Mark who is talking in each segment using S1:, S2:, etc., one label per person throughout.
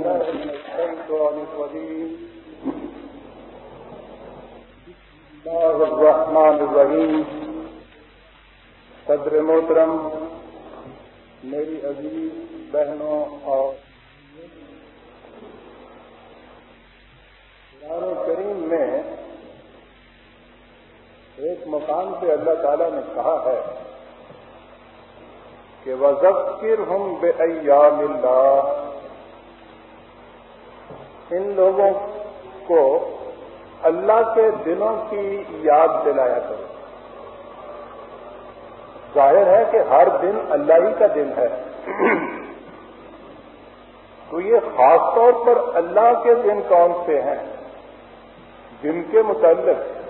S1: بالله من الشيطان الرجيم بسم الله الرحمن الرحيم. صدر محترم میری عزیز بہنوں اور قرآن کریم میں ایک مقام پہ اللہ تعالی نے کہا ہے کہ وزیر ہوں بے ایام اللہ ان لوگوں کو اللہ کے دنوں کی یاد دلایا کرو۔ ظاہر ہے کہ ہر دن اللہ ہی کا دن ہے۔ تو یہ خاص طور پر اللہ کے دن کون سے ہیں؟ جن کے متعلق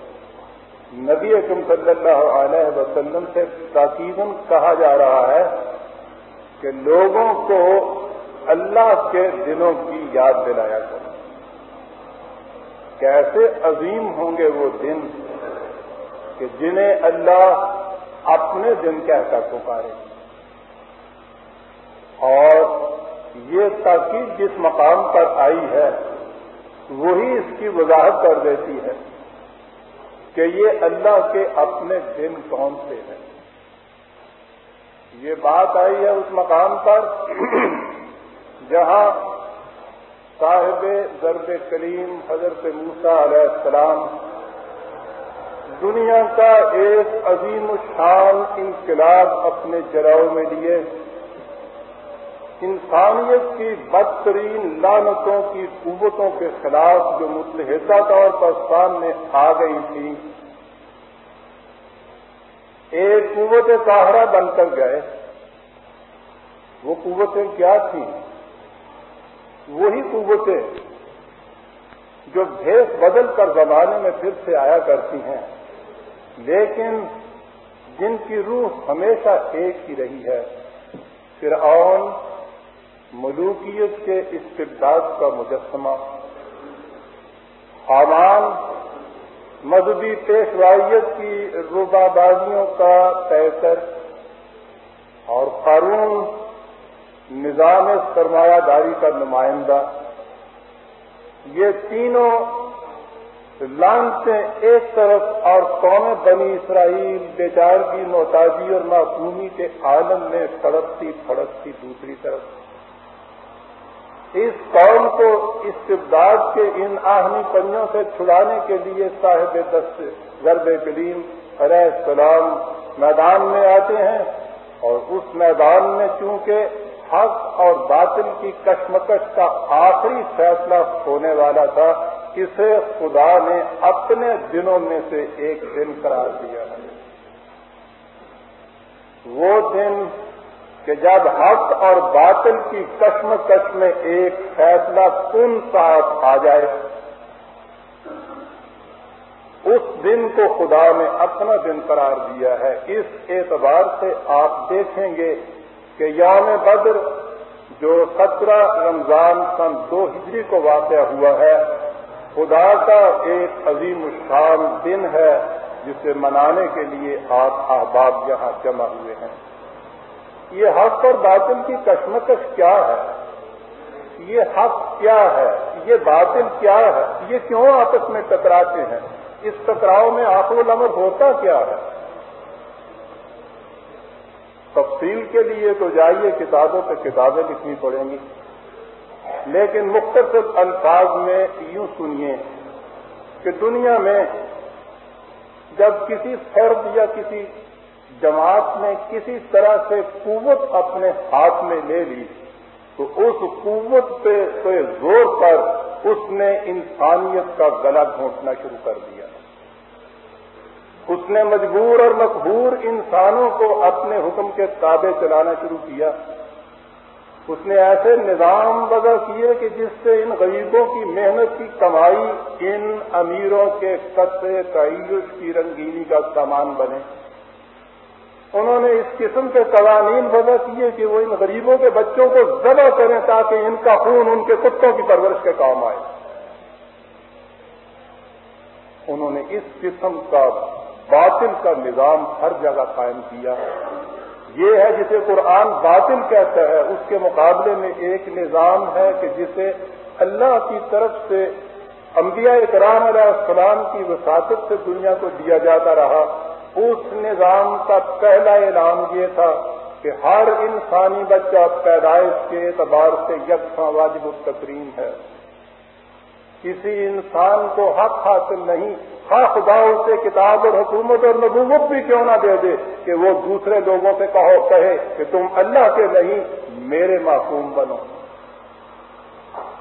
S1: نبی اکم صلی اللہ علیہ وسلم سے تاکیدن کہا جا رہا ہے کہ لوگوں کو اللہ کے دنوں کی یاد دلایا کرو۔ کیسے عظیم ہوں گے وہ دن کہ جنہیں اللہ اپنے دن کہہ کر پکارے۔ اور یہ تاکید جس مقام پر آئی ہے، وہی اس کی وضاحت کر دیتی ہے کہ یہ اللہ کے اپنے دن کون سے ہیں۔ یہ بات آئی ہے اس مقام پر جہاں صاحب ضرب کلیم حضرت موسا علیہ السلام، دنیا کا ایک عظیم الشان انقلاب اپنے جراؤ میں لیے، انسانیت کی بدترین لانتوں کی قوتوں کے خلاف جو متحدہ طور پر سامنے آ گئی تھی، ایک قوت سہارا بن کر گئے۔ وہ قوتیں کیا تھیں؟ وہی قوتیں جو بھیس بدل کر زمانے میں پھر سے آیا کرتی ہیں۔ لیکن جن کی روح ہمیشہ ایک ہی رہی ہے، فرعون، ملوکیت کے استبداد کا مجسمہ۔ حامان، مذہبی پیشوائیت کی روبہ بازیوں کا پیکر اور قارون نظام سرمایہ داری کا نمائندہ۔ یہ تینوں لانچیں ایک طرف اور قوم بنی اسرائیل بیچار کی محتاجی اور معصومی کے عالم میں سڑکتی پھڑکتی دوسری طرف۔ اس قوم کو استبداد کے ان آہنی پنوں سے چھڑانے کے لیے صاحب دست غرب کلیم علیہ السلام میدان میں آتے ہیں اور اس میدان میں چونکہ حق اور باطل کی کشمکش کا آخری فیصلہ ہونے والا تھا، اسے خدا نے اپنے دنوں میں سے ایک دن قرار دیا۔ ہے وہ دن کہ جب حق اور باطل کی کشمکش میں ایک فیصلہ کن ساتھ آ جائے، اس دن کو خدا نے اپنا دن قرار دیا ہے۔ اس اعتبار سے آپ دیکھیں گے کہ یوم بدر جو سترہ رمضان سن دو ہجری کو واقع ہوا ہے، خدا کا ایک عظیم الشان دن ہے جسے منانے کے لیے آپ احباب یہاں جمع ہوئے ہیں۔ یہ حق اور باطل کی کشمکش کیا ہے؟ یہ حق کیا ہے؟ یہ باطل کیا ہے؟ یہ کیوں آپس میں ٹکراتے ہیں؟ اس ٹکراؤ میں آخر العمر ہوتا کیا ہے؟ تفصیل کے لیے تو جائیے، کتابوں پہ کتابیں لکھنی پڑیں گی۔ لیکن مختصر الفاظ میں یوں سنیے کہ دنیا میں جب کسی فرد یا کسی جماعت نے کسی طرح سے قوت اپنے ہاتھ میں لے لی، تو اس قوت پہ زور پر اس نے انسانیت کا گلا گھونٹنا شروع کر دیا۔ اس نے مجبور اور مقبور انسانوں کو اپنے حکم کے تابع چلانا شروع کیا۔ اس نے ایسے نظام وضع کیے کہ جس سے ان غریبوں کی محنت کی کمائی، ان امیروں کے قطع تعیش کی رنگینی کا سامان بنے۔ انہوں نے اس قسم کے قوانین وضع کیے کہ وہ ان غریبوں کے بچوں کو ذبح کریں تاکہ ان کا خون ان کے کتوں کی پرورش کے کام آئے۔ انہوں نے اس قسم کا باطل کا نظام ہر جگہ قائم کیا۔ یہ ہے جسے قرآن باطل کہتا ہے، اس کے مقابلے میں ایک نظام ہے کہ جسے اللہ کی طرف سے انبیاء اکرام علیہ السلام کی وساطت سے دنیا کو دیا جاتا رہا۔ اس نظام کا پہلا اعلان یہ تھا کہ ہر انسانی بچہ پیدائش کے اعتبار سے یکساں واجب التقریم ہے۔ کسی انسان کو حق حاصل نہیں خواہ خدا اسے کتاب اور حکومت اور نبوت بھی کیوں نہ دے دے کہ وہ دوسرے لوگوں سے کہو، کہے کہ تم اللہ کے نہیں، میرے معصوم بنو۔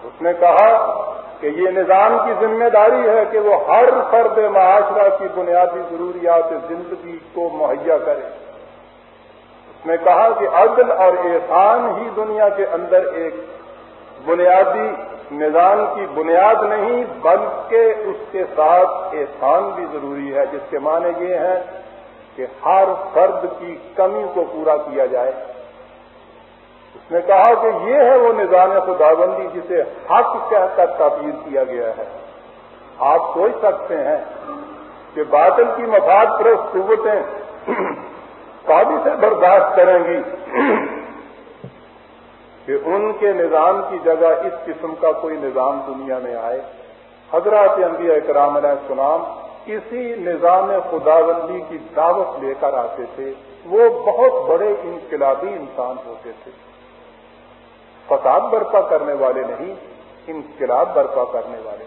S1: اس نے کہا کہ یہ نظام کی ذمہ داری ہے کہ وہ ہر فرد معاشرہ کی بنیادی ضروریات زندگی کو مہیا کرے۔ اس نے کہا کہ عدل اور احسان ہی دنیا کے اندر ایک بنیادی نظام کی بنیاد نہیں، بلکہ اس کے ساتھ احسان بھی ضروری ہے، جس کے معنی یہ ہیں کہ ہر فرد کی کمی کو پورا کیا جائے۔ اس نے کہا کہ یہ ہے وہ نظام خداوندی جسے حق کہہ کر تعبیر کیا گیا ہے۔ آپ سوچ سکتے ہیں کہ بادل کی مفاد پرست قوتیں کابی سے برداشت کریں گی۔ کہ ان کے نظام کی جگہ اس قسم کا کوئی نظام دنیا میں آئے۔ حضرات انبیاء اکرام علیہ السلام کسی نظام خداوندی کی دعوت لے کر آتے تھے۔ وہ بہت بڑے انقلابی انسان ہوتے تھے۔ فساد برپا کرنے والے نہیں، انقلاب برپا کرنے والے۔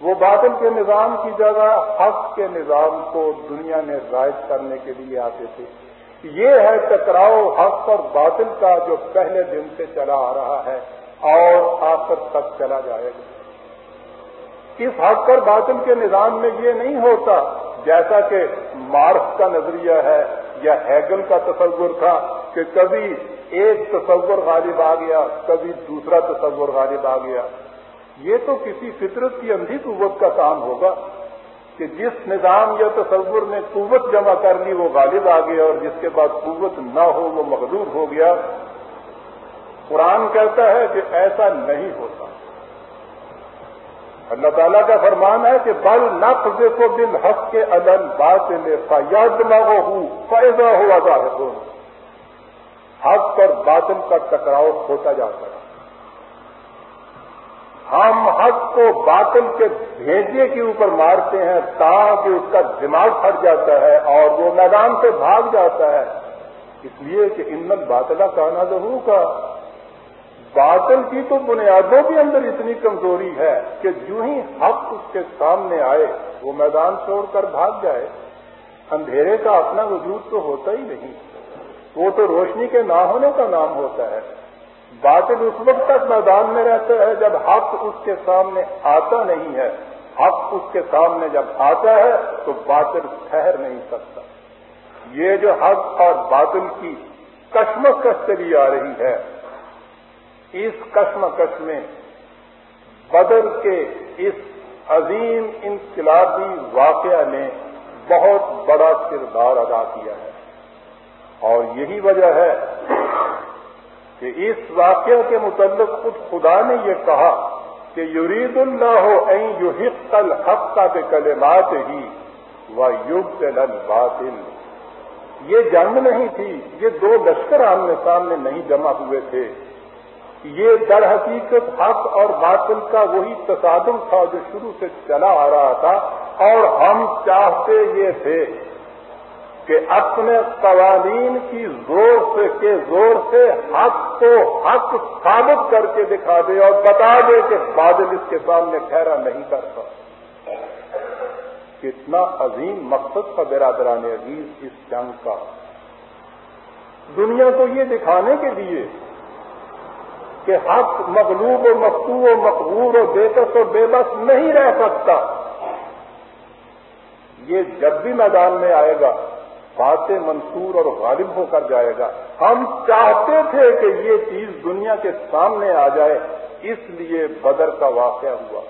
S1: وہ باطل کے نظام کی جگہ، حق کے نظام کو دنیا میں رائج کرنے کے لیے آتے تھے۔ یہ ہے ٹکراؤ حق اور باطل کا جو پہلے دن سے چلا آ رہا ہے اور آخر تک چلا جائے گا۔ اس حق اور باطل کے نظام میں یہ نہیں ہوتا، جیسا کہ مارکس کا نظریہ ہے یا ہیگل کا تصور تھا کہ کبھی ایک تصور غالب آ گیا، کبھی دوسرا تصور غالب آ گیا۔ یہ تو کسی فطرت کی اندھی قوت کا کام ہوگا۔ کہ جس نظام یا تصور نے قوت جمع کر لی وہ غالب آ گیا اور جس کے بعد قوت نہ ہو وہ مغلوب ہو گیا۔ قرآن کہتا ہے کہ ایسا نہیں ہوتا۔ اللہ تعالیٰ کا فرمان ہے کہ بل نقض کو دل حق کے الن بات لے فیاد نہ ہو فائدہ ہوا ظاہر حق اور باطل کا ٹکراؤ ہوتا جاتا ہے۔ ہم حق کو باطل کے بھیجے کے اوپر مارتے ہیں تاکہ اس کا دماغ پھٹ جاتا ہے اور وہ میدان سے بھاگ جاتا ہے۔ اس لیے کہ ان باطلا کا نہ ضرور کا۔ باطل کی تو بنیادوں کے اندر اتنی کمزوری ہے کہ جو ہی حق اس کے سامنے آئے، وہ میدان چھوڑ کر بھاگ جائے۔ اندھیرے کا اپنا وجود تو ہوتا ہی نہیں۔ وہ تو روشنی کے نہ ہونے کا نام ہوتا ہے۔ باطل اس وقت تک میدان میں رہتا ہے جب حق اس کے سامنے آتا نہیں ہے۔ حق اس کے سامنے جب آتا ہے تو باطل ٹھہر نہیں سکتا۔ یہ جو حق اور باطل کی کشمکش چلی آ رہی ہے، اس کشمکش میں بدر کے اس عظیم انقلابی واقعہ نے بہت بڑا کردار ادا کیا ہے۔ اور یہی وجہ ہے کہ اس واقعہ کے متعلق خود خدا نے یہ کہا کہ یرید اللہ ہو این یو حق الحق کا بے کلمات ہی و یوگ باطل یہ جنگ نہیں تھی، یہ دو لشکر آمنے سامنے نہیں جمع ہوئے تھے۔ یہ در حقیقت حق اور باطل کا وہی تصادم تھا جو شروع سے چلا آ رہا تھا اور ہم چاہتے یہ تھے۔ کہ اپنے قوانین کی زور سے کے زور سے حق کو حق ثابت کر کے دکھا دے اور بتا دے کہ بادل اس کے سامنے ٹھہرا نہیں کرتا۔ کتنا عظیم مقصد تھا برادران عزیز اس جنگ کا۔ دنیا کو یہ دکھانے کے لیے کہ حق مغلوب و مقتو و مقبور و بےکس و بے بس نہیں رہ سکتا۔ یہ جب بھی میدان میں آئے گا فاتح منصور اور غالب ہو کر جائے گا۔ ہم چاہتے تھے کہ یہ چیز دنیا کے سامنے آ جائے، اس لیے بدر کا واقعہ ہوا۔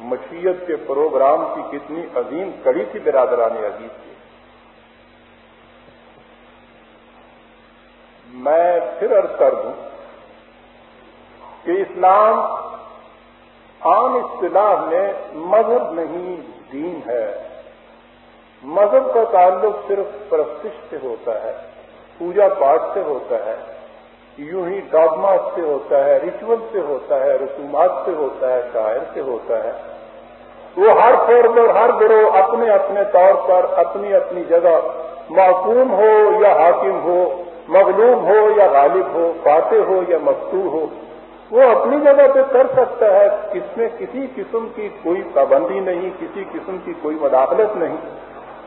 S1: مشیت کے پروگرام کی کتنی عظیم کڑی تھی برادران عزیز کی۔ میں پھر عرض کر دوں کہ اسلام عام اصطلاح میں مذہب نہیں، دین ہے۔ مذہب کا تعلق صرف پرستش سے ہوتا ہے، پوجا پاٹ سے ہوتا ہے، یوں ہی ڈاگماس سے ہوتا ہے، ریچول سے ہوتا ہے، رسومات سے ہوتا ہے، شاعر سے ہوتا ہے۔ وہ ہر فرد اور ہر گروہ اپنے اپنے طور پر اپنی اپنی جگہ معقوم ہو یا حاکم ہو مغلوب ہو یا غالب ہو، فاتح ہو یا مقتول ہو، وہ اپنی جگہ پہ کر سکتا ہے۔ اس میں کسی قسم کی کوئی پابندی نہیں، کسی قسم کی کوئی مداخلت نہیں۔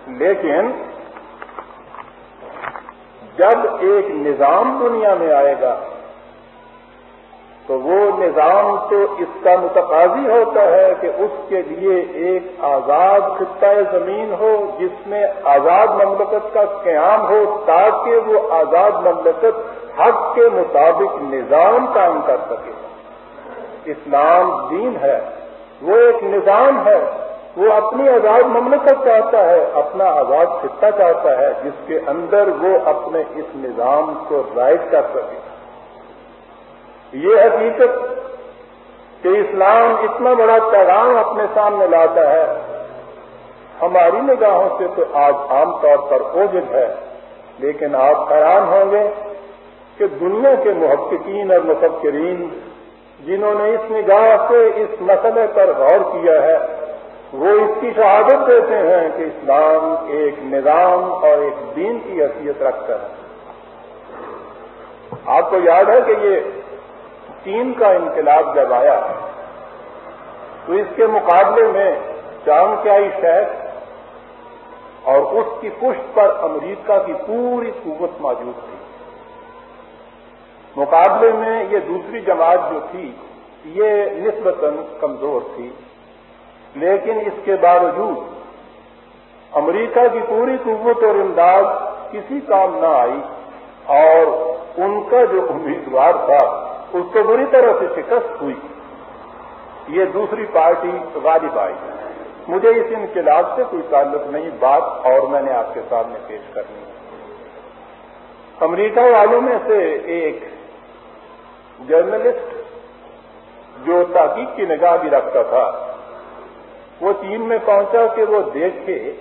S1: لیکن جب ایک نظام دنیا میں آئے گا تو وہ نظام تو اس کا متقاضی ہوتا ہے کہ اس کے لیے ایک آزاد خطۂ زمین ہو، جس میں آزاد مملکت کا قیام ہو، تاکہ وہ آزاد مملکت حق کے مطابق نظام قائم کر سکے۔ اسلام دین ہے، وہ ایک نظام ہے۔ وہ اپنی آزاد مملکت چاہتا ہے، اپنا آزاد خطہ چاہتا ہے، جس کے اندر وہ اپنے اس نظام کو رائٹ کر سکے۔ یہ حقیقت کہ اسلام اتنا بڑا پیغام اپنے سامنے لاتا ہے، ہماری نگاہوں سے تو آج عام طور پر اوجد ہے، لیکن آپ حیران ہوں گے کہ دنیا کے محققین اور مفکرین جنہوں نے اس نگاہ سے اس مسئلے پر غور کیا ہے وہ اس کی شہادت دیتے ہیں کہ اسلام ایک نظام اور ایک دین کی حیثیت رکھتا ہے۔ آپ کو یاد ہے کہ یہ چین کا انقلاب جب آیا، تو اس کے مقابلے میں چاند کے آئی شہر اور اس کی پشت پر امریکہ کی پوری قوت موجود تھی۔ مقابلے میں یہ دوسری جماعت جو تھی، یہ نسبتاً کمزور تھی۔ لیکن اس کے باوجود امریکہ کی پوری قوت اور امداد کسی کام نہ آئی اور ان کا جو امیدوار تھا، اس کو بری طرح سے شکست ہوئی۔ یہ دوسری پارٹی غالب آئی۔ مجھے اس انقلاب سے کوئی تعلق نہیں، بات اور میں نے آپ کے سامنے پیش کرنی۔ ہے امریکہ والوں میں سے ایک جرنلسٹ جو تحقیق کی نگاہ بھی رکھتا تھا وہ چین میں پہنچا کہ وہ دیکھے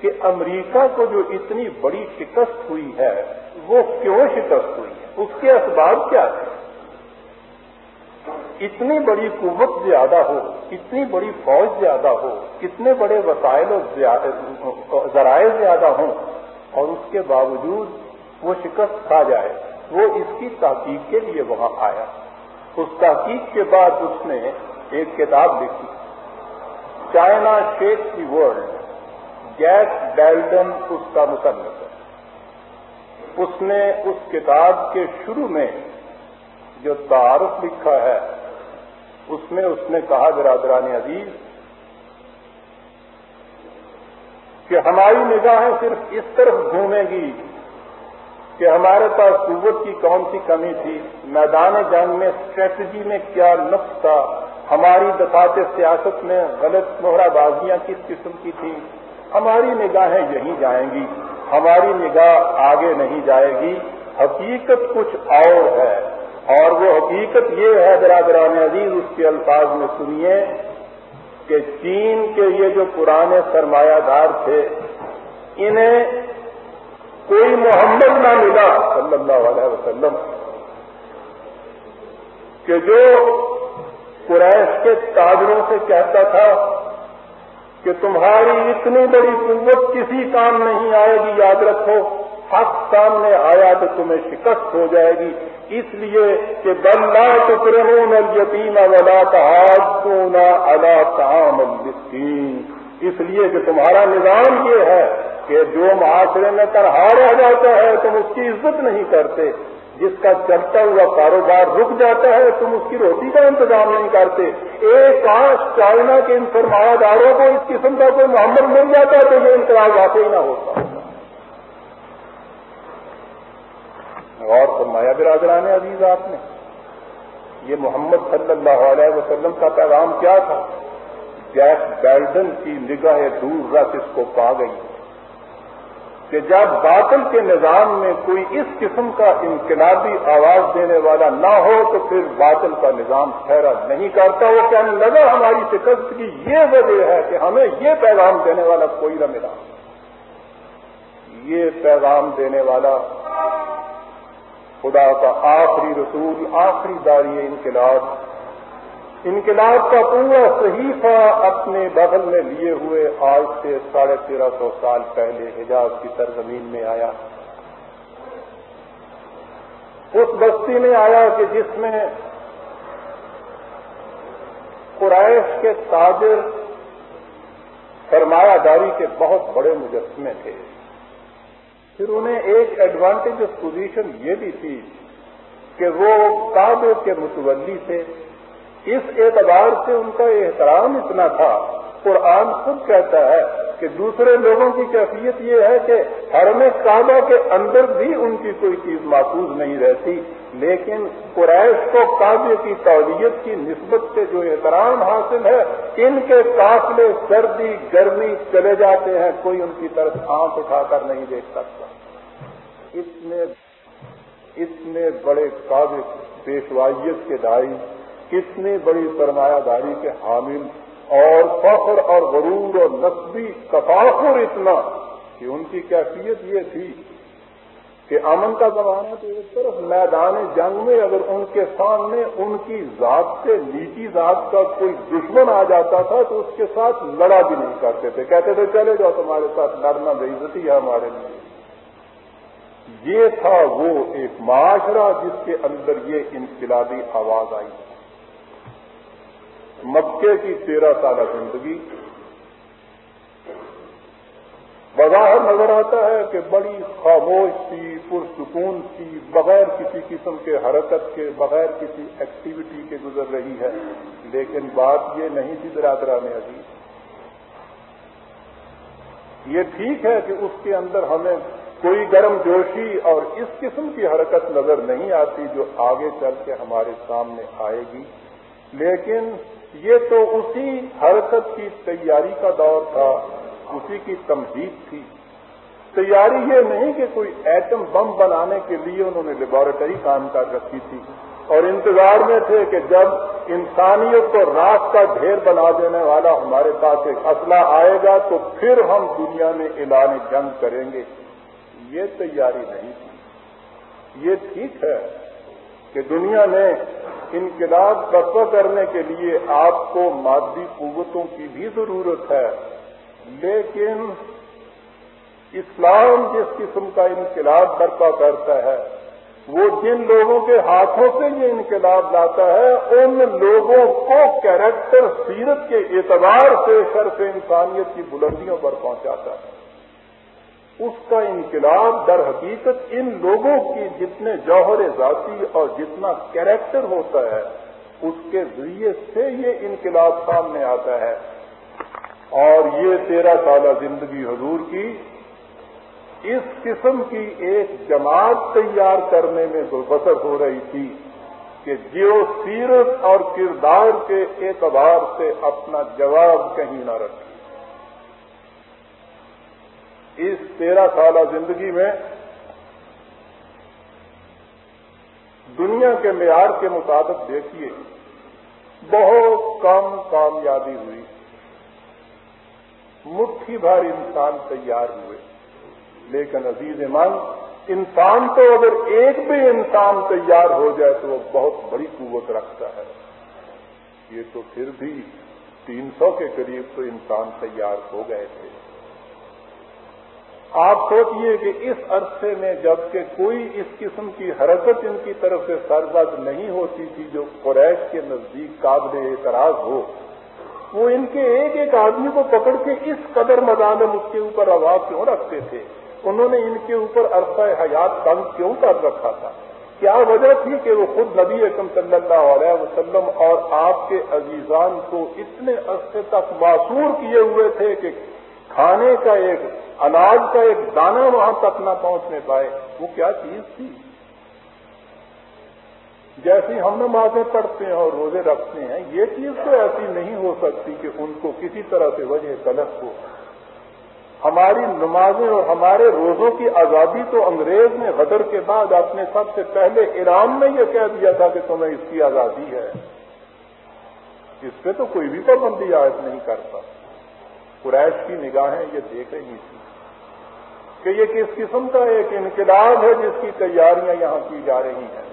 S1: کہ امریکہ کو جو اتنی بڑی شکست ہوئی ہے، وہ کیوں شکست ہوئی ہے؟ اس کے اسباب کیا تھے اتنی بڑی قوت زیادہ ہو، اتنی بڑی فوج زیادہ ہو کتنے بڑے وسائل اور ذرائع زیادہ ہوں اور اس کے باوجود وہ شکست کھا جائے، وہ اس کی تحقیق کے لیے وہاں آیا۔ اس تحقیق کے بعد اس نے ایک کتاب لکھی۔ چائنا شیک دی ورلڈ گیس ڈیلڈن اس کا مصنف ہے۔ اس نے اس کتاب کے شروع میں جو تعارف لکھا ہے، اس میں اس نے کہا، برادران عزیز، کہ ہماری نگاہیں صرف اس طرف گھومے گی کہ ہمارے پاس قوت کی کون سی کمی تھی، میدان جنگ میں اسٹریٹجی میں کیا نقص تھا ہماری دفات سیاست میں غلط مہرا بازیاں کس قسم کی تھیں؟ ہماری نگاہیں یہیں جائیں گی، ہماری نگاہ آگے نہیں جائے گی۔ حقیقت کچھ اور ہے۔ اور وہ حقیقت یہ ہے برادران عزیز، اس کے الفاظ میں سنیے کہ چین کے یہ جو پرانے سرمایہ دار تھے، انہیں کوئی محمد نہ ملا، صلی اللہ علیہ وسلم، کہ جو قریش کے تاجروں سے کہتا تھا کہ تمہاری اتنی بڑی قوت کسی کام نہیں آئے گی، یاد رکھو، حق سامنے آیا تو تمہیں شکست ہو جائے گی۔ اس لیے کہ بلّہ ٹکرون التیم ولا تحادون اللہ تعام المسکین۔ اس لیے کہ تمہارا نظام یہ ہے کہ جو معاشرے میں ترہا رہ جاتا ہے، تم اس کی عزت نہیں کرتے۔ جس کا چلتا ہوا کاروبار رک جاتا ہے، تم اس کی روٹی کا انتظام نہیں کرتے۔ ایک کاش چائنا کے ان سرمایہ داروں کو اس قسم کا کوئی محمد مل جاتا ہے تو یہ انقلاب واقعی نہ ہوتا۔ غور فرمایا برادران عزیز، آپ نے یہ محمد صلی اللہ علیہ وسلم کا پیغام کیا تھا؟ جیک بیلڈن کی نگاہ دور رس اس کو پا گئی۔ کہ جب باطل کے نظام میں کوئی اس قسم کا انقلابی آواز دینے والا نہ ہو تو پھر باطل کا نظام ٹھہرا نہیں کرتا۔ وہ کہنے لگا، ہماری شکست کی یہ وجہ ہے کہ ہمیں یہ پیغام دینے والا کوئی نہ ملا۔ یہ پیغام دینے والا خدا کا آخری رسول، آخری داری انقلاب انقلاب کا پورا صحیفہ اپنے بغل میں لیے ہوئے آج سے ساڑھے تیرہ سو سال پہلے حجاز کی سرزمین میں آیا۔ اس بستی میں آیا کہ جس میں قرائش کے تاجر سرمایہ داری کے بہت بڑے مجسمے تھے۔ پھر انہیں ایک ایڈوانٹیجس پوزیشن یہ بھی تھی کہ وہ کعبے کے متولی تھے۔ اس اعتبار سے ان کا احترام اتنا تھا۔ قرآن خود کہتا ہے کہ دوسرے لوگوں کی کیفیت یہ ہے کہ حرم کعبہ کے اندر بھی ان کی کوئی چیز محفوظ نہیں رہتی۔ لیکن قریش کو کعبے کی تولیت کی نسبت سے جو احترام حاصل ہے، ان کے قافلے سردی، گرمی چلے جاتے ہیں، کوئی ان کی طرف آنکھ اٹھا کر نہیں دیکھ سکتا۔ اتنے اتنے بڑے کعبے پیشوائیت کے دائی کتنی بڑی سرمایہ داری کے حامل اور فخر اور غرور اور نسبی تفاخر اتنا کہ ان کی کیفیت یہ تھی کہ امن کا زمانہ تو ایک طرف میدان جنگ میں اگر ان کے سامنے ان کی ذات سے نیچی ذات کا کوئی دشمن آ جاتا تھا تو اس کے ساتھ لڑا بھی نہیں کرتے تھے۔ کہتے تھے، چلے جاؤ تمہارے ساتھ، لڑنا بےزتی ہے ہمارے لیے۔ یہ تھا وہ ایک معاشرہ جس کے اندر یہ انقلابی آواز آئی۔ مکے کی تیرہ سالہ زندگی۔ بظاہر نظر آتا ہے کہ بڑی خاموش تھی پرسکون تھی بغیر کسی قسم کے حرکت کے، بغیر کسی ایکٹیویٹی کے گزر رہی ہے۔ لیکن بات یہ نہیں تھی برادرہ میں یہ ٹھیک ہے کہ اس کے اندر ہمیں کوئی گرم جوشی اور اس قسم کی حرکت نظر نہیں آتی جو آگے چل کے ہمارے سامنے آئے گی۔ لیکن یہ تو اسی حرکت کی تیاری کا دور تھا، اسی کی تمہید تھی۔ تیاری یہ نہیں کہ کوئی ایٹم بم بنانے کے لیے انہوں نے لیبورٹری کام کر رکھی تھی اور انتظار میں تھے کہ جب انسانیت کو رات کا ڈھیر بنا دینے والا ہمارے پاس ایک اسلحہ آئے گا تو پھر ہم دنیا میں اعلان جنگ کریں گے۔ یہ تیاری نہیں تھی۔ یہ ٹھیک ہے کہ دنیا میں انقلاب برپا کرنے کے لیے آپ کو مادی قوتوں کی بھی ضرورت ہے، لیکن اسلام جس قسم کا انقلاب برپا کرتا ہے، وہ جن لوگوں کے ہاتھوں سے یہ انقلاب لاتا ہے، ان لوگوں کو کیریکٹر سیرت کے اعتبار سے شرف انسانیت کی بلندیوں پر پہنچاتا ہے۔ اس کا انقلاب در حقیقت ان لوگوں کی جتنے جوہر ذاتی اور جتنا کیریکٹر ہوتا ہے، اس کے ذریعے سے یہ انقلاب سامنے آتا ہے۔ اور یہ تیرہ سالہ زندگی حضور کی اس قسم کی ایک جماعت تیار کرنے میں بسر ہو رہی تھی کہ جو سیرت اور کردار کے اعتبار سے اپنا جواب کہیں نہ رکھے۔ اس تیرہ سالہ زندگی میں دنیا کے معیار کے مطابق دیکھیے، بہت کم کامیابی ہوئی۔ مٹھی بھر انسان تیار ہوئے۔ لیکن عزیز من انسان تو اگر ایک بھی انسان تیار ہو جائے تو وہ بہت بڑی قوت رکھتا ہے۔ یہ تو پھر بھی تین سو کے قریب تو انسان تیار ہو گئے تھے۔ آپ سوچئے کہ اس عرصے میں جبکہ کوئی اس قسم کی حرکت ان کی طرف سے سرزد نہیں ہوتی تھی جو قریش کے نزدیک قابل اعتراض ہو، وہ ان کے ایک ایک آدمی کو پکڑ کے اس قدر مظالم اس کے اوپر آواز کیوں رکھتے تھے؟ انہوں نے ان کے اوپر عرصہ حیات تنگ کیوں کر رکھا تھا؟ کیا وجہ تھی کہ وہ خود نبی اکم صلی اللہ علیہ وسلم اور آپ کے عزیزان کو اتنے عرصے تک معصور کیے ہوئے تھے کہ کھانے کا ایک، اناج کا ایک دانہ وہاں تک نہ پہنچنے پائے، وہ کیا چیز تھی؟ جیسی ہم نمازیں پڑھتے ہیں اور روزے رکھتے ہیں، یہ چیز تو ایسی نہیں ہو سکتی کہ ان کو کسی طرح سے وجہ غلط ہو۔ ہماری نمازیں اور ہمارے روزوں کی آزادی تو انگریز نے غدر کے بعد اپنے سب سے پہلے ایران میں یہ کہہ دیا تھا کہ تمہیں اس کی آزادی ہے۔ اس پہ تو کوئی بھی پابندی عائد نہیں کرتا قریش کی نگاہیں یہ دیکھ رہی تھی کہ یہ کس قسم کا ایک انقلاب ہے جس کی تیاریاں یہاں کی جا رہی ہیں۔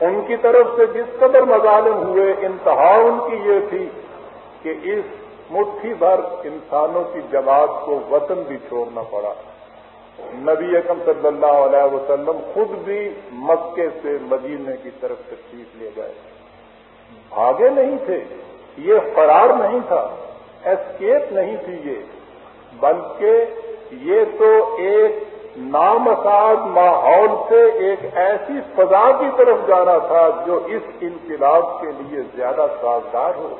S1: ان کی طرف سے جس قدر مظالم ہوئے، انتہا ان کی یہ تھی کہ اس مٹھی بھر انسانوں کی جماعت کو وطن بھی چھوڑنا پڑا۔ نبی اکم صلی اللہ علیہ وسلم خود بھی مکے سے مدینے کی طرف تشریف لے گئے۔ بھاگے نہیں تھے۔ یہ فرار نہیں تھا اسکیپ نہیں تھی یہ، بلکہ یہ تو ایک نامساز ماحول سے ایک ایسی فضا کی طرف جانا تھا جو اس انقلاب کے لیے زیادہ سازگار ہو۔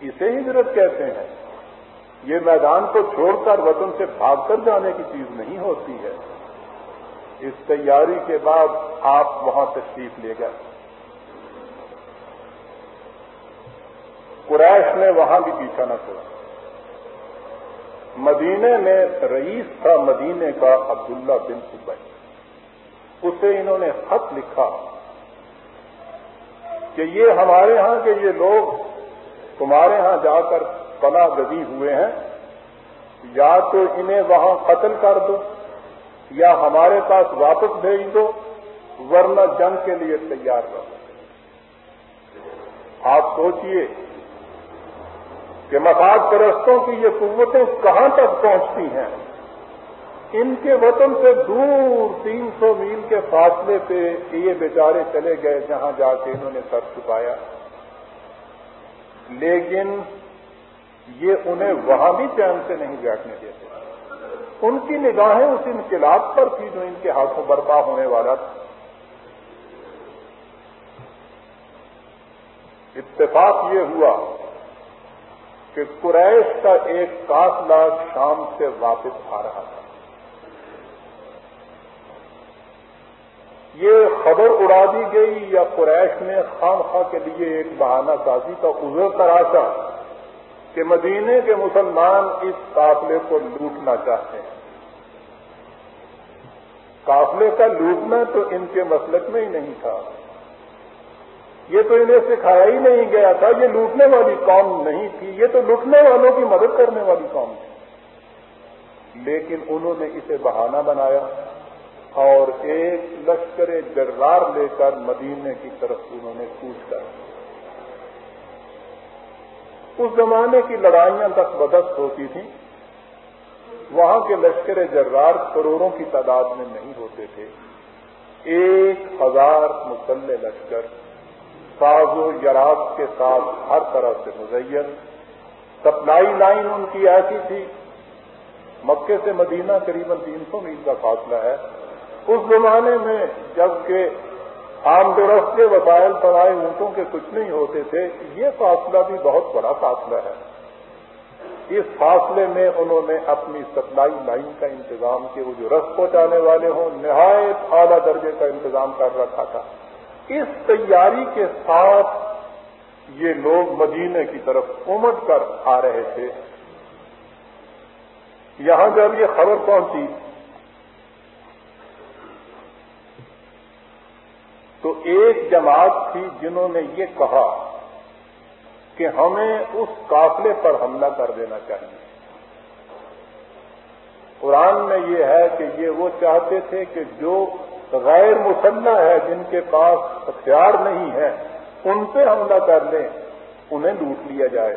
S1: اسے ہجرت کہتے ہیں۔ یہ میدان کو چھوڑ کر وطن سے بھاگ کر جانے کی چیز نہیں ہوتی ہے۔ اس تیاری کے بعد آپ وہاں تشریف لے گئے۔ قریش نے وہاں بھی پیچھا نہ چھوڑا۔ مدینے میں رئیس تھا مدینے کا عبداللہ بن سبئی اسے انہوں نے خط لکھا کہ یہ ہمارے ہاں کے یہ لوگ تمہارے ہاں جا کر پناہ گزی ہوئے ہیں۔ یا تو انہیں وہاں قتل کر دو یا ہمارے پاس واپس بھیج دو، ورنہ جنگ کے لیے تیار رہو۔ آپ سوچئے کہ مفاد پرستوں کی یہ قوتیں کہاں تک پہنچتی ہیں؟ ان کے وطن سے دور تین سو میل کے فاصلے پہ یہ بیچارے چلے گئے جہاں جا کے انہوں نے سر چھپایا۔ لیکن یہ انہیں وہاں بھی چین سے نہیں بیٹھنے دیتے۔ ان کی نگاہیں اس انقلاب پر تھی جو ان کے ہاتھوں برپا ہونے والا تھا۔ اتفاق یہ ہوا کہ قریش کا ایک قافلہ شام سے واپس آ رہا تھا۔ یہ خبر اڑا دی گئی یا قریش نے خام خواہ کے لیے ایک بہانہ سازی کا عذر تراشا کہ مدینے کے مسلمان اس قافلے کو لوٹنا چاہتے ہیں۔ قافلے کا لوٹنا تو ان کے مسلک میں ہی نہیں تھا۔ یہ تو انہیں سکھایا ہی نہیں گیا تھا، یہ لوٹنے والی قوم نہیں تھی، یہ تو لوٹنے والوں کی مدد کرنے والی قوم تھی۔ لیکن انہوں نے اسے بہانہ بنایا اور ایک لشکر جرار لے کر مدینے کی طرف انہوں نے کوچ کر۔ اس زمانے کی لڑائیاں دس بدست ہوتی تھیں۔ وہاں کے لشکر جرار کروڑوں کی تعداد میں نہیں ہوتے تھے۔ ایک ہزار مسلح لشکر ساز و جراز کے ساتھ ہر طرح سے مزین۔ سپلائی لائن ان کی ایسی تھی۔ مکے سے مدینہ قریب تین سو میل کا فاصلہ ہے۔ اس زمانے میں جبکہ عام درخت کے وسائل پڑائے اونٹوں کے کچھ نہیں ہوتے تھے، یہ فاصلہ بھی بہت بڑا فاصلہ ہے۔ اس فاصلے میں انہوں نے اپنی سپلائی لائن کا انتظام کیا، وہ جو رس پہنچانے والے ہوں، نہایت اعلیٰ درجے کا انتظام کر رکھا تھا۔ اس تیاری کے ساتھ یہ لوگ مدینے کی طرف امٹ کر آ رہے تھے؟ یہاں جب یہ خبر پہنچی، تو ایک جماعت تھی جنہوں نے یہ کہا کہ ہمیں اس قافلے پر حملہ کر دینا چاہیے۔ قرآن میں یہ ہے کہ یہ وہ چاہتے تھے کہ جو غیر مسلح ہے، جن کے پاس ہتھیار نہیں ہے، ان پہ حملہ کر لیں، انہیں لوٹ لیا جائے۔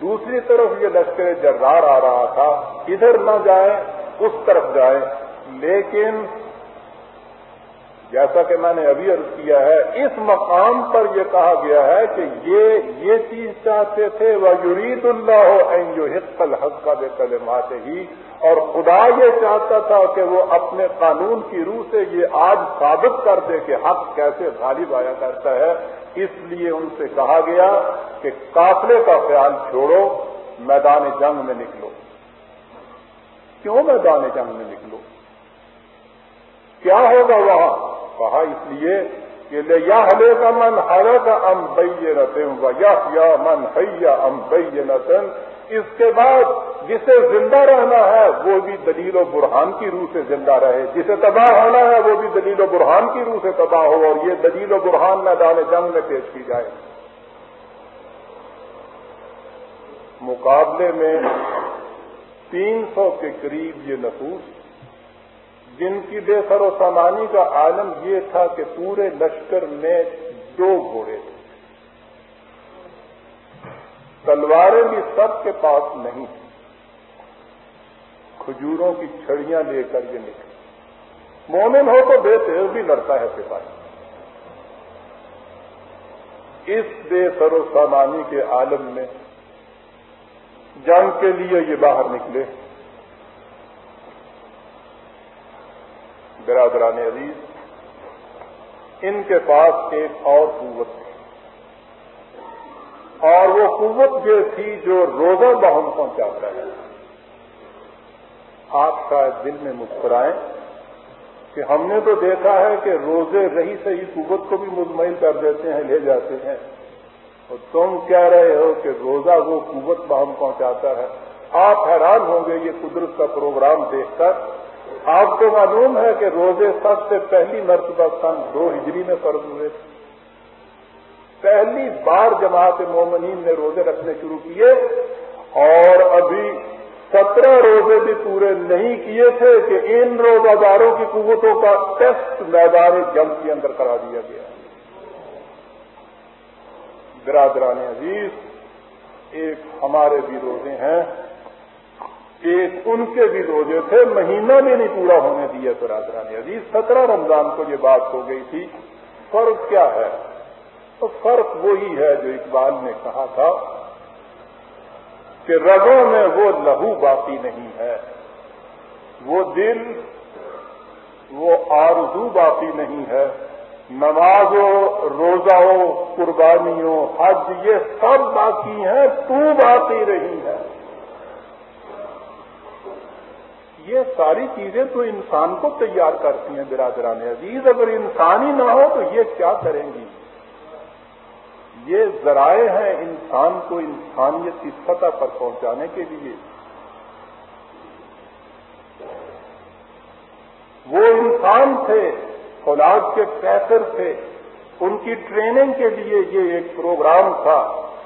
S1: دوسری طرف یہ لشکر جرار آ رہا تھا، ادھر نہ جائے اس طرف جائے لیکن جیسا کہ میں نے ابھی عرض کیا ہے، اس مقام پر یہ کہا گیا ہے کہ یہ یہ چیز چاہتے تھے وہ یرید اللہ این جو حق الحق کا بے کلمات ہی اور خدا یہ چاہتا تھا کہ وہ اپنے قانون کی روح سے یہ آج ثابت کر دے کہ حق کیسے غالب آیا کرتا ہے۔ اس لیے ان سے کہا گیا کہ قافلے کا خیال چھوڑو، میدان جنگ میں نکلو۔ کیوں میدان جنگ میں نکلو؟ کیا ہوگا وہاں؟ کہا اس لیے کہ لے یا ہلے کا من ہر کا ام بئی نتن یا من حیا ام بئی نتن اس کے بعد جسے زندہ رہنا ہے وہ بھی دلیل و برہان کی روح سے زندہ رہے، جسے تباہ ہونا ہے وہ بھی دلیل و برہان کی روح سے تباہ ہو اور یہ دلیل و برہان میدان جنگ میں پیش کی جائے۔ مقابلے میں تین سو کے قریب یہ نفوس جن کی بے سر و سامانی کا عالم یہ تھا کہ پورے لشکر میں دو گھوڑے تھے۔ تلواریں بھی سب کے پاس نہیں تھیں۔ کھجوروں کی چھڑیاں لے کر یہ نکلے۔ مومن ہو تو بے تیز بھی لڑتا ہے سپاہی۔ اس بے سر و سامانی کے عالم میں جنگ کے لیے یہ باہر نکلے۔ برادران عزیز، ان کے پاس ایک اور قوت تھی اور وہ قوت یہ تھی جو روزہ بہم پہنچاتا ہے۔ آپ شاید دل میں مسکرائیں کہ ہم نے تو دیکھا ہے کہ روزے رہی صحیح قوت کو بھی مزمل کر دیتے ہیں، لے جاتے ہیں۔ اور تم کہہ رہے ہو کہ روزہ وہ قوت بہم پہنچاتا ہے۔ آپ حیران ہوں گے، یہ قدرت کا پروگرام دیکھ کر آپ کو معلوم ہے کہ روزے سب سے پہلی مرتبہ سن دو ہجری میں فرض ہوئے تھے۔ پہلی بار جماعت مومنین نے روزے رکھنے شروع کیے اور ابھی سترہ روزے بھی پورے نہیں کیے تھے کہ ان روزہ داروں کی قوتوں کا ٹیسٹ میدان جنگ کے اندر کرا دیا گیا۔ برادران عزیز، ایک ہمارے بھی روزے ہیں۔ ایک ان کے بھی روزے تھے، مہینہ بھی نہیں پورا ہونے دیا برادران عزیز، سترہ رمضان کو یہ بات ہو گئی تھی، فرق کیا ہے؟ تو فرق وہی ہے جو اقبال نے کہا تھا کہ رگوں میں وہ لہو باقی نہیں ہے، وہ دل، وہ آرزو باقی نہیں ہے نماز ہو روزہ ہو قربانی ہو حج، یہ سب باقی ہیں، تو باقی رہی ہے یہ ساری چیزیں تو انسان کو تیار کرتی ہیں برادران عزیز، اگر انسان ہی نہ ہو تو یہ کیا کریں گی؟ یہ ذرائع ہیں انسان کو انسانیت کی سطح پر پہنچانے کے لیے۔ وہ انسان تھے فولاد کے پیسر تھے، ان کی ٹریننگ کے لیے یہ ایک پروگرام تھا۔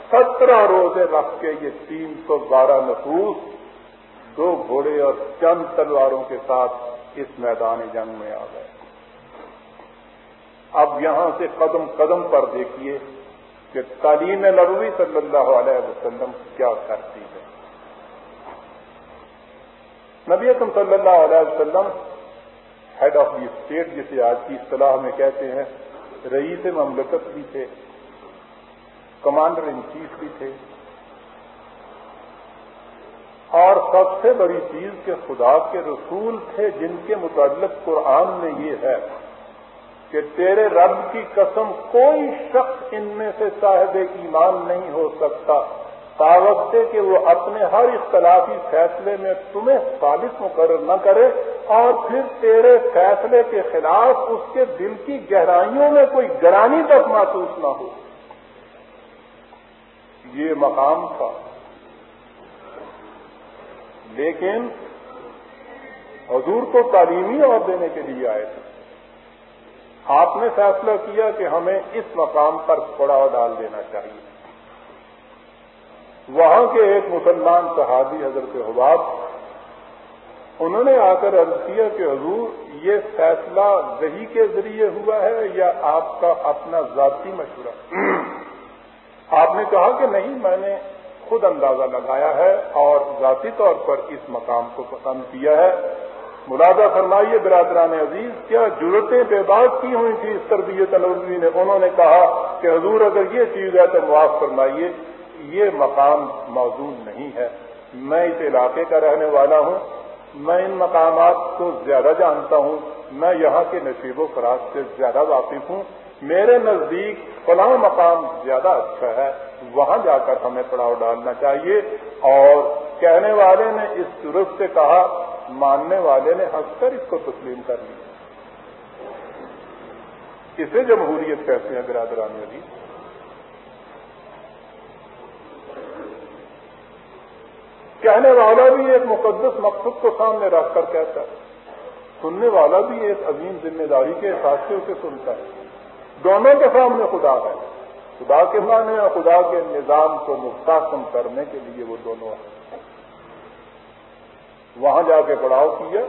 S1: سترہ روزے رکھ کے یہ تین سو بارہ نفوس دو گھوڑے اور چند تلواروں کے ساتھ اس میدان جنگ میں آ گئے۔ اب یہاں سے قدم قدم پر دیکھیے کہ تعلیم نبوی صلی اللہ علیہ وسلم کیا کرتی ہے۔ نبی اکم صلی اللہ علیہ وسلم ہیڈ آف دی اسٹیٹ جسے آج کی اصطلاح میں کہتے ہیں، رئیس مملکت بھی تھے کمانڈر ان چیف بھی تھے۔ اور سب سے بڑی چیز کہ خدا کے رسول تھے جن کے متعلق قرآن میں یہ ہے کہ تیرے رب کی قسم کوئی شخص ان میں سے صاحب ایمان نہیں ہو سکتا سے کہ وہ اپنے ہر اختلافی فیصلے میں تمہیں ثابت مقرر نہ کرے اور پھر تیرے فیصلے کے خلاف اس کے دل کی گہرائیوں میں کوئی گرانی تک محسوس نہ ہو۔ یہ مقام تھا۔ لیکن حضور کو تعلیمی اور دینے کے لیے آئے تھے۔ آپ نے فیصلہ کیا کہ ہمیں اس مقام پر پڑاؤ ڈال دینا چاہیے۔ وہاں کے ایک مسلمان صحابی حضرت حباب، انہوں نے آ کر عرض کیا کہ حضور، یہ فیصلہ وہی کے ذریعے ہوا ہے یا آپ کا اپنا ذاتی مشورہ؟ آپ نے کہا کہ نہیں، میں نے خود اندازہ لگایا ہے اور ذاتی طور پر اس مقام کو پسند کیا ہے۔ ملازہ فرمائیے، برادران عزیز، کیا ضرورتیں بے بات کی ہوئی تھی اس تربیت نبوی نے؟ انہوں نے کہا کہ حضور اگر یہ چیز ہے تو معاف فرمائیے، یہ مقام موجود نہیں ہے۔ میں اس علاقے کا رہنے والا ہوں، میں ان مقامات کو زیادہ جانتا ہوں، میں یہاں کے نصیب و فراز سے زیادہ واقف ہوں۔ میرے نزدیک فلاں مقام زیادہ اچھا ہے، وہاں جا کر ہمیں پڑاؤ ڈالنا چاہیے۔ اور کہنے والے نے اس صورت سے کہا، ماننے والے نے ہنس کر اس کو تسلیم کر لیا۔ اسے جمہوریت کہتے ہیں، برادران علی کہنے والا بھی ایک مقدس مقصد کو سامنے رکھ کر کہتا ہے۔ سننے والا بھی ایک عظیم ذمہ داری کے احساس سے اسے سنتا ہے۔ دونوں کے سامنے خدا ہے۔ خدا کے معنی اور خدا کے نظام کو مستحکم کرنے کے لیے وہ دونوں ہیں۔ وہاں جا کے پڑاؤ کیا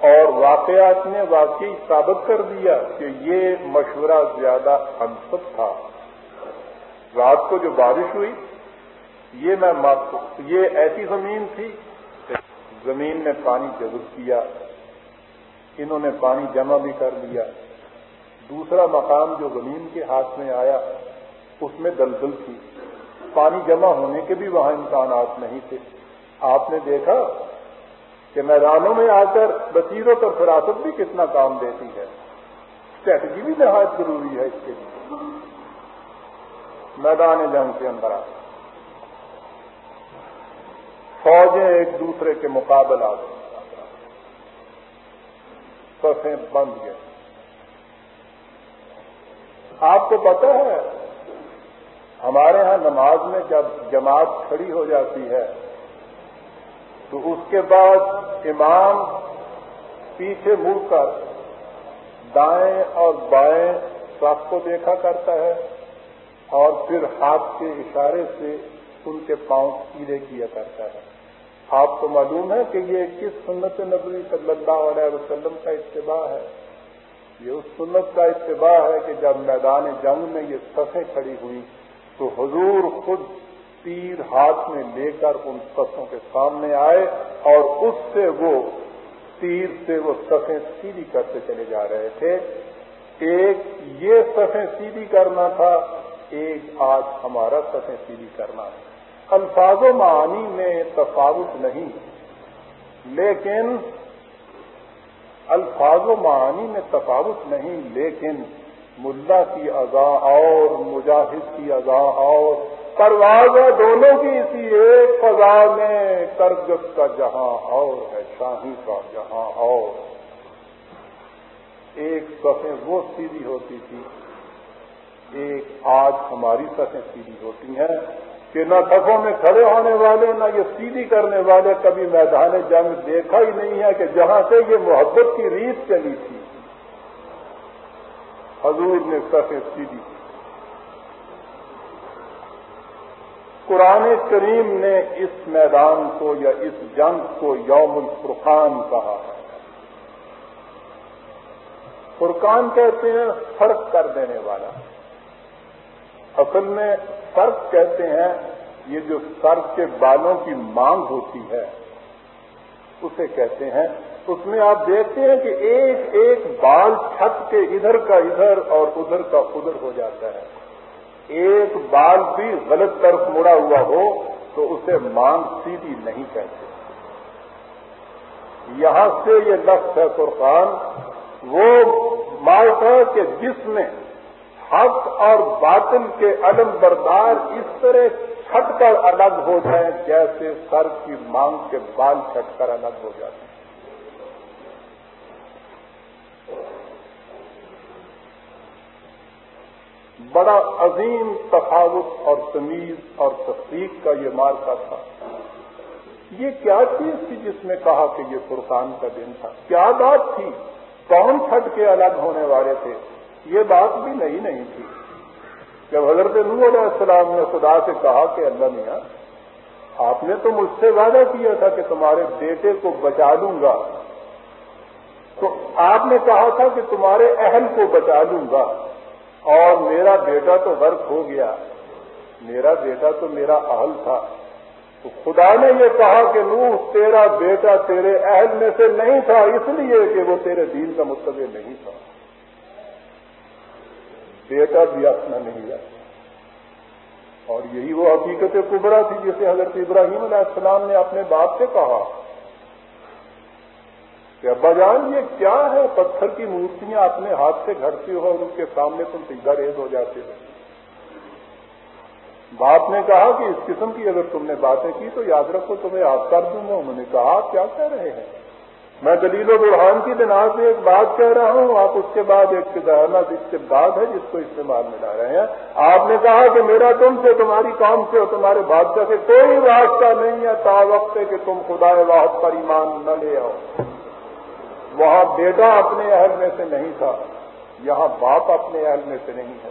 S1: اور واقعات نے واقعی ثابت کر دیا کہ یہ مشورہ زیادہ انسب تھا۔ رات کو جو بارش ہوئی، یہ میں یہ ایسی زمین تھی زمین نے پانی جذب کیا، انہوں نے پانی جمع بھی کر لیا دوسرا مقام جو زمین کے ہاتھ میں آیا، اس میں دلدل تھی۔ پانی جمع ہونے کے بھی وہاں امکانات نہیں تھے۔ آپ نے دیکھا کہ میدانوں میں آ کر بصیرت اور فراست بھی کتنا کام دیتی ہے۔ اسٹریٹجی بھی نہایت ضروری ہے اس کے لیے۔ میدان جنگ کے اندر آ۔ فوجیں ایک دوسرے کے مقابل آ گئی سفیں بند گئے آپ کو پتا ہے، ہمارے ہاں نماز میں جب جماعت کھڑی ہو جاتی ہے، تو اس کے بعد امام پیچھے مڑ کر دائیں اور بائیں سب کو دیکھا کرتا ہے اور پھر ہاتھ کے اشارے سے ان کے پاؤں سیدھے کیا کرتا ہے۔ آپ کو معلوم ہے کہ یہ کس سنت نبوی صلی اللہ علیہ وسلم کا اتباع ہے؟ یہ اس سنت کا اتباع ہے کہ جب میدان جنگ میں یہ سفیں کھڑی ہوئی تو حضور خود تیر ہاتھ میں لے کر ان سفوں کے سامنے آئے اور اس سے وہ تیر سے وہ سفیں سیدھی کرتے چلے جا رہے تھے۔ ایک یہ سفیں سیدھی کرنا تھا، ایک آج ہمارا سفیں سیدھی کرنا ہے۔ الفاظ و معانی میں تفاوت نہیں، لیکن الفاظ و معانی میں تفاوت نہیں، لیکن ملا کی اذا اور، مجاہد کی اذا اور پرواز دونوں کی اسی ایک فضا میں کرگت کا جہاں اور ہے، شاہی کا جہاں اور۔ ایک سفیں وہ سیدھی ہوتی تھی ایک آج ہماری سفیں سیدھی ہوتی ہیں۔ کہ نہ صفوں میں کھڑے ہونے والے، نہ یہ سیدھی کرنے والے، کبھی میدان جنگ دیکھا ہی نہیں ہے کہ جہاں سے یہ محبت کی ریت چلی تھی۔ حضور نے سفے سیدھی قرآن کریم نے اس میدان کو یا اس جنگ کو یوم الفرقان کہا۔ ہے فرقان کہتے ہیں فرق کر دینے والا۔ اصل میں فرق کہتے ہیں، یہ جو سر کے بالوں کی مانگ ہوتی ہے، اسے کہتے ہیں۔ اس میں آپ دیکھتے ہیں کہ ایک ایک بال چھت کے ادھر کا ادھر اور ادھر کا ادھر ہو جاتا ہے۔ ایک بال بھی غلط طرف مڑا ہوا ہو تو اسے مانگ سیدھی نہیں کہتے۔ یہاں سے یہ لفظ ہے قرقان وہ مال ہے کہ جس میں حق اور باطل کے علم بردار اس طرح چھٹ کر الگ ہو جائیں جیسے سر کی مانگ کے بال چھٹ کر الگ ہو جاتے ہیں۔ بڑا عظیم تفاوت اور تمیز اور تفریق کا یہ مارکا تھا۔ یہ کیا چیز تھی جس میں کہا کہ یہ فرقان کا دن تھا؟ کیا بات تھی؟ کون چھٹ کے الگ ہونے والے تھے؟ یہ بات بھی نہیں نہیں تھی۔ جب حضرت نور علیہ السلام نے خدا سے کہا کہ اللہ میاں، آپ نے تو مجھ سے وعدہ کیا تھا کہ تمہارے بیٹے کو بچا دوں گا۔ تو آپ نے کہا تھا کہ تمہارے اہل کو بچا دوں گا۔ اور میرا بیٹا تو غرق ہو گیا۔ میرا بیٹا تو میرا اہل تھا۔ تو خدا نے یہ کہا کہ نوح، تیرا بیٹا تیرے اہل میں سے نہیں تھا، اس لیے کہ وہ تیرے دین کا متبع نہیں تھا۔ بیٹا بھی اپنا نہیں ہے۔ اور یہی وہ حقیقت کبرا تھی جسے حضرت ابراہیم علیہ السلام نے اپنے باپ سے کہا کہ ابا جان، یہ کیا ہے؟ پتھر کی مورتیاں اپنے ہاتھ سے گھڑتے ہو اور ان کے سامنے تم سیدھا ریز ہو جاتے ہو۔ باپ نے کہا کہ اس قسم کی اگر تم نے باتیں کی تو یاد رکھو، تمہیں آپ کر دوں گا انہوں نے کہا کیا کہہ رہے ہیں؟ میں دلیل و برحان کی بنا سے ایک بات کہہ رہا ہوں، آپ اس کے بعد ایک استبداد ہے، جس کو استعمال میں لا رہے ہیں۔ آپ نے کہا کہ میرا تم سے، تمہاری کام سے اور تمہارے بادشاہ سے کوئی واسطہ نہیں ہے، تا وقت ہے کہ تم خدا واحد پر ایمان نہ لے آؤ۔ وہاں بیٹا اپنے اہل میں سے نہیں تھا، یہاں باپ اپنے اہل میں سے نہیں ہے۔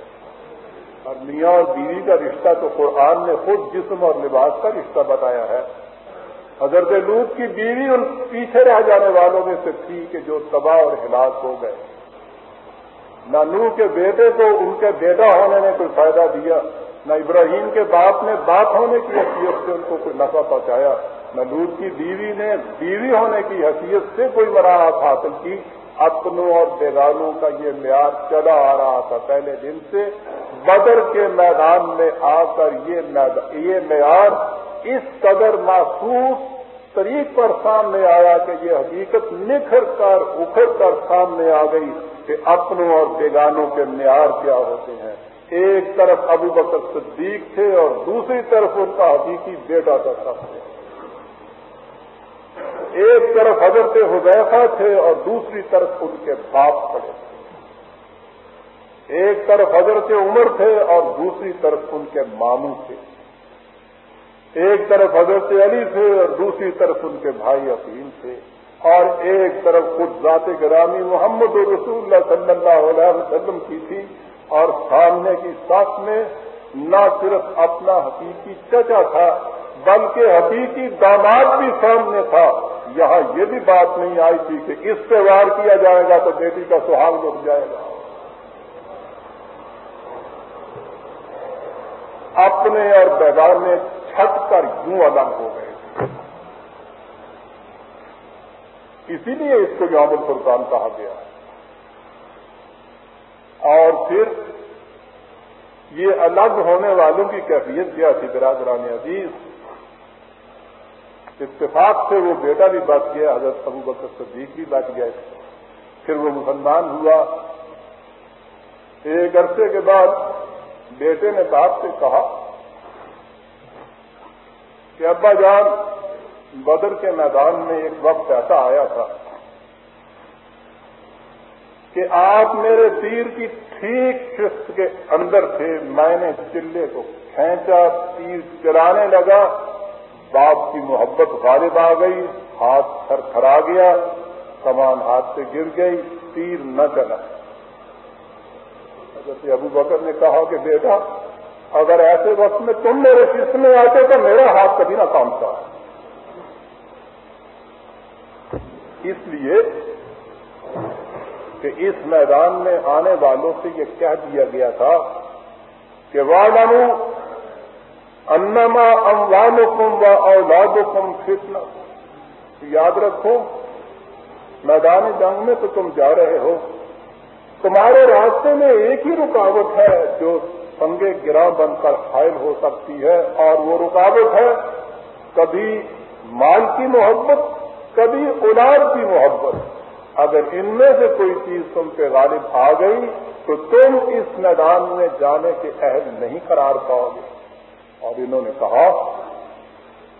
S1: اور میاں اور بیوی کا رشتہ تو قرآن نے خود جسم اور لباس کا رشتہ بتایا ہے۔ حضرت لوگ کی بیوی ان پیچھے رہ جانے والوں میں سے تھی کہ جو تباہ اور ہلاک ہو گئے۔ نہ نو کے بیٹے کو ان کے بیٹا ہونے نے کوئی فائدہ دیا، نہ ابراہیم کے باپ نے باپ ہونے کی حیثیت سے ان کو کوئی نفع پہنچایا۔ نہ لوٹ کی بیوی نے بیوی ہونے کی حیثیت سے کوئی مراحت حاصل کی۔ اپنوں اور بیگانوں کا یہ معیار چلا آ رہا تھا۔ پہلے دن سے بدر کے میدان میں آ کر یہ معیار اس قدر محسوس طریق پر سامنے آیا کہ یہ حقیقت نکھر کر، اکھڑ کر سامنے آ گئی کہ اپنوں اور بیگانوں کے معیار کیا ہوتے ہیں۔ ایک طرف ابو بکر صدیق تھے اور دوسری طرف ان کا حقیقی بیٹا کا سب تھے ایک طرف حضرت حضیفہ تھے اور دوسری طرف ان کے باپ کھڑے تھے۔ ایک طرف حضرت عمر تھے اور دوسری طرف ان کے ماموں تھے۔ ایک طرف حضرت علی تھے اور دوسری طرف ان کے بھائی عقیم تھے اور ایک طرف خود ذات گرامی محمد رسول اللہ صلی اللہ علیہ وسلم کی تھی اور سامنے کی ساتھ میں نہ صرف اپنا حقیقی چچا تھا، بلکہ حقیقی داماد بھی سامنے تھا۔ یہاں یہ بھی بات نہیں آئی تھی کہ اس سے وار کیا جائے گا تو بیٹی کا سہاگ رک جائے گا۔ اپنے اور بیدار میں چھٹ کر یوں الگ ہو گئے۔ اسی لیے اس کو یوم الفرقان کہا گیا۔ اور پھر یہ الگ ہونے والوں کی کیفیت کیا تھی برادران عزیز؟ اتفاق سے وہ بیٹا بھی بچ گیا، حضرت ابو بکر صدیق بھی بچ گئے۔ پھر وہ مسلمان ہوا۔ ایک عرصے کے بعد بیٹے نے باپ سے کہا کہ ابا جان، بدر کے میدان میں ایک وقت ایسا آیا تھا کہ آپ میرے تیر کی ٹھیک شست کے اندر تھے، میں نے چلے کو کھینچا، تیر چلانے لگا، باپ کی محبت غالب آ گئی، ہاتھ تھر تھرا گیا کمان ہاتھ سے گر گئی، تیر نہ چلا۔ حضرت ابو بکر نے کہا کہ بیٹا اگر ایسے وقت میں تم میرے شست میں آتے تو میرا ہاتھ کبھی نہ کام تھا۔ اس لیے کہ اس میدان میں آنے والوں سے یہ کہہ دیا گیا تھا کہ والوں انما اموالکم و اولادکم فتنہ یاد رکھو، میدان جنگ میں تو تم جا رہے ہو۔ تمہارے راستے میں ایک ہی رکاوٹ ہے جو سنگے گرا بن کر حائل ہو سکتی ہے اور وہ رکاوٹ ہے، کبھی مال کی محبت، کبھی اولاد کی محبت۔ اگر ان میں سے کوئی چیز تم پہ غالب آ گئی، تو تم اس میدان میں جانے کے عہد نہیں قرار پاؤ گے۔ اور انہوں نے کہا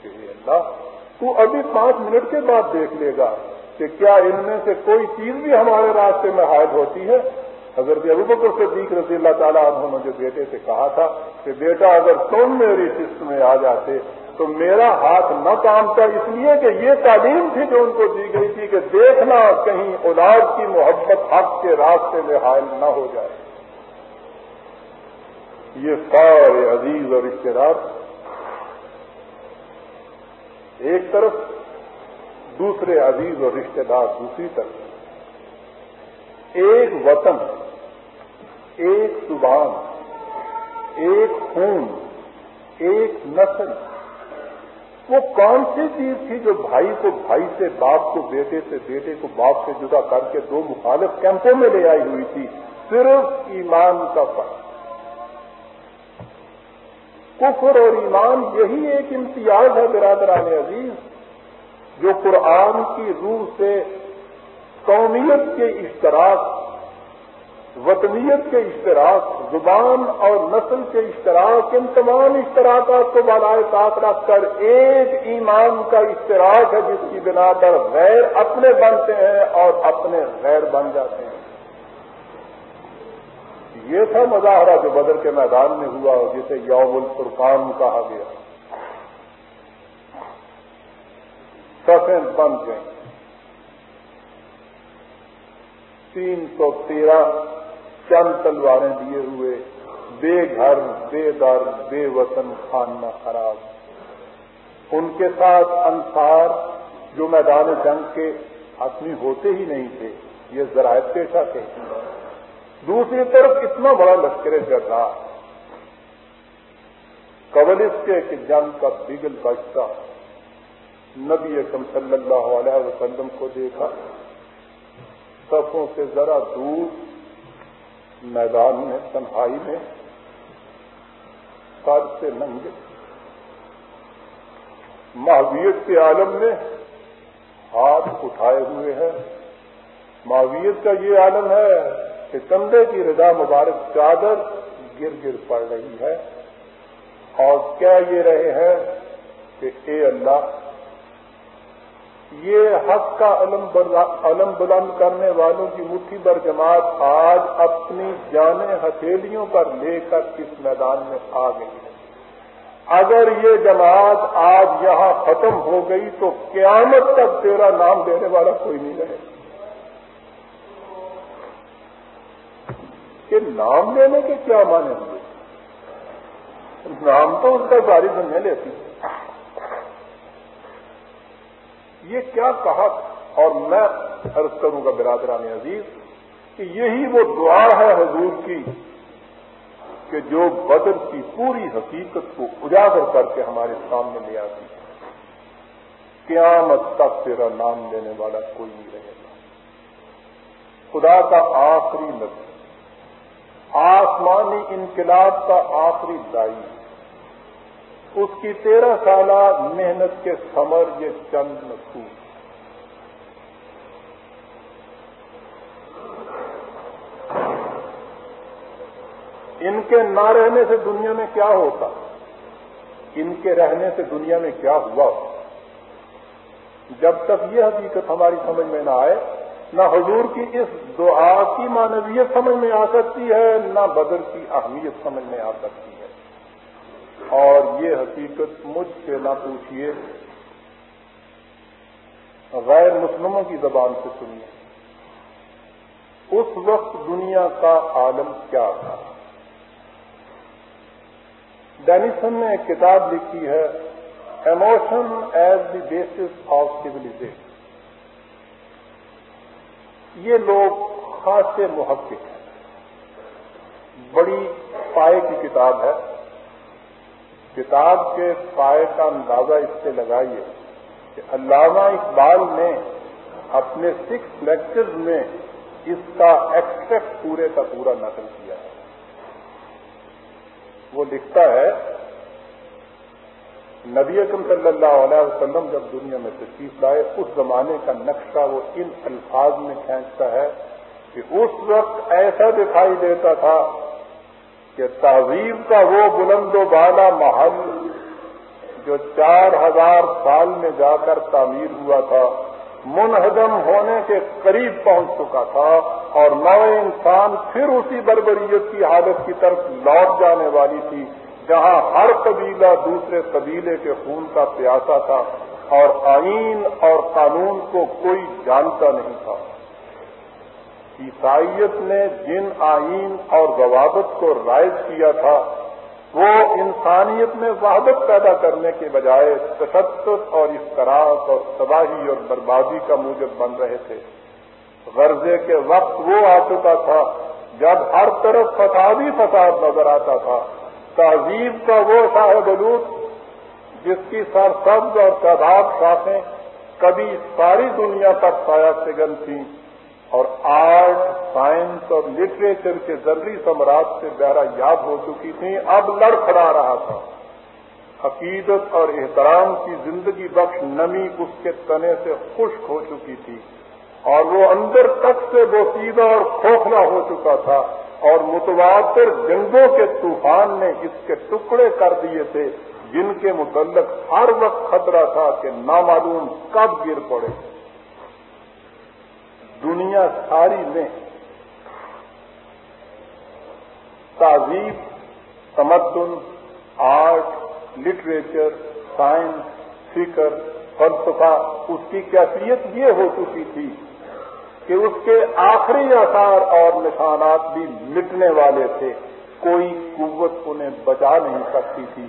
S1: کہ اللہ، تو ابھی پانچ منٹ کے بعد دیکھ لے گا کہ کیا ان میں سے کوئی چیز بھی ہمارے راستے میں حائد ہوتی ہے۔ حضرت ابو بکر صدیق رضی اللہ تعالیٰ انہوں نے جو بیٹے سے کہا تھا کہ بیٹا اگر تم میری قسط میں آ جاتے تو میرا ہاتھ نہ کامتا اس لیے کہ یہ تعلیم تھی جو ان کو دی گئی تھی کہ دیکھنا کہیں اولاد کی محبت حق کے راستے میں حائل نہ ہو جائے۔ یہ سارے عزیز اور اشتراک ایک طرف، دوسرے عزیز اور رشتے دار دوسری طرف۔ ایک وطن ایک زبان، ایک خون، ایک نسل۔ وہ کون سی چیز تھی جو بھائی کو بھائی سے، باپ کو بیٹے سے، بیٹے کو باپ سے جدا کر کے دو مخالف کیمپوں میں لے آئی ہوئی تھی؟ صرف ایمان کا فرق۔ کفر اور ایمان یہی ایک امتیاز ہے برادران عزیز، جو قرآن کی روح سے قومیت کے اشتراک وطنیت کے اشتراک، زبان اور نسل کے اشتراک، ان تمام اشتراکات کو بالائے ساتھ رکھ کر ایک ایمان کا اشتراک ہے جس کی بنا پر غیر اپنے بنتے ہیں اور اپنے غیر بن جاتے ہیں۔ یہ تھا مظاہرہ جو بدر کے میدان میں ہوا جسے یوم الفرقان کہا گیا۔ سفید بن گئے تین سو تیرہ چند تلواریں دیے ہوئے، بے گھر، بے در، بے وطن، خانہ خراب۔ ان کے ساتھ انصار جو میدان جنگ کے آدمی ہوتے ہی نہیں تھے، یہ ذرائع پیشہ تھے۔ دوسری طرف اتنا بڑا لشکر جگہ قبل اس کے کہ جنگ کا بگل بچتا۔ نبی اکم صلی اللہ علیہ وسلم کو دیکھا، صفوں سے ذرا دور میدان میں، تنہائی میں، سر سے ننگے۔ ماویت کے عالم میں ہاتھ اٹھائے ہوئے ہیں۔ ماویت کا یہ عالم ہے کہ کندھے کی رضا مبارک چادر گر گر پڑ رہی ہے۔ اور کہہ یہ رہے ہیں کہ اے اللہ یہ حق کا علم بلند کرنے والوں کی مٹھی بر جماعت آج اپنی جانیں ہتھیلیوں پر لے کر اس میدان میں آ گئی ہے۔ اگر یہ جماعت آج یہاں ختم ہو گئی تو قیامت تک تیرا نام دینے والا کوئی نہیں رہے۔ کہ نام لینے کے کیا مانے ہوئے نام تو اس کا ساری دنیا لیتی یہ کیا کہا اور میں عرض کروں گا برادران عزیز کہ یہی وہ دعا ہے حضور کی کہ جو بدر کی پوری حقیقت کو اجاگر کر کے ہمارے سامنے لے آتی ہے۔ قیامت تک تیرا نام لینے والا کوئی نہیں رہے گا۔ خدا کا آخری لفظ آسمانی انقلاب کا آخری دائی۔ اس کی تیرہ سالہ محنت کے سمر یہ چند نسو ان کے نہ رہنے سے دنیا میں کیا ہوتا؟ ان کے رہنے سے دنیا میں کیا ہوا؟ جب تک یہ حقیقت ہماری سمجھ میں نہ آئے، نہ حضور کی اس دعا کی مانویت سمجھ میں آ سکتی ہے، نہ بدر کی اہمیت سمجھ میں آ سکتی ہے۔ اور یہ حقیقت مجھ سے نہ پوچھیے غیر مسلموں کی زبان سے سنیے۔ اس وقت دنیا کا عالم کیا تھا؟ ڈینیسن نے ایک کتاب لکھی ہے emotion as the basis of civilization یہ لوگ خاصے محقق ہیں۔ بڑی پائے کی کتاب ہے۔ کتاب کے پائے کا اندازہ اس سے لگائیے کہ علامہ اقبال نے اپنے سکس لیکچرز میں اس کا ایکسپیکٹ پورے کا پورا نقل کیا ہے۔ وہ لکھتا ہے، نبی اکم صلی اللہ علیہ وسلم جب دنیا میں تشریف لائے، اس زمانے کا نقشہ وہ ان الفاظ میں کھینچتا ہے کہ اس وقت ایسا دکھائی دیتا تھا کہ تہذیب کا وہ بلند و بالا محل جو چار ہزار سال میں جا کر تعمیر ہوا تھا، منہدم ہونے کے قریب پہنچ چکا تھا اور نو انسان پھر اسی بربریت کی حالت کی طرف لوٹ جانے والی تھی، جہاں ہر قبیلہ دوسرے قبیلے کے خون کا پیاسا تھا اور آئین اور قانون کو کوئی جانتا نہیں تھا۔ عیسائیت نے جن آئین اور ضوابط کو رائج کیا تھا، وہ انسانیت میں وحدت پیدا کرنے کے بجائے تشدد اور افطراک اور تباہی اور بربادی کا موجب بن رہے تھے۔ غرضے کے وقت وہ آ چکا تھا جب ہر طرف فسادی فساد نظر آتا تھا۔ تہذیب کا وہ شاہ بلوط جس کی سرسبز اور تعداد شاخیں کبھی ساری دنیا تک سایہ سگن تھیں۔ اور آرٹ، سائنس اور لٹریچر کے ذری سمراج سے بہرا یاد ہو چکی تھی اب لڑ کھڑا رہا تھا۔ عقیدت اور احترام کی زندگی بخش نمی اس کے تنے سے خشک ہو چکی تھی۔ اور وہ اندر تک سے بوسیدہ اور کھوکھلا ہو چکا تھا۔ اور متواتر جنگوں کے طوفان نے اس کے ٹکڑے کر دیے تھے، جن کے متعلق ہر وقت خطرہ تھا کہ نامعلوم کب گر پڑے۔ دنیا ساری میں تہذیب تمدن، آرٹ، لٹریچر، سائنس، فکر، فلسفہ، اس کی کیفیت یہ ہو چکی تھی کہ اس کے آخری آثار اور نشانات بھی مٹنے والے تھے۔ کوئی قوت انہیں بچا نہیں سکتی تھی۔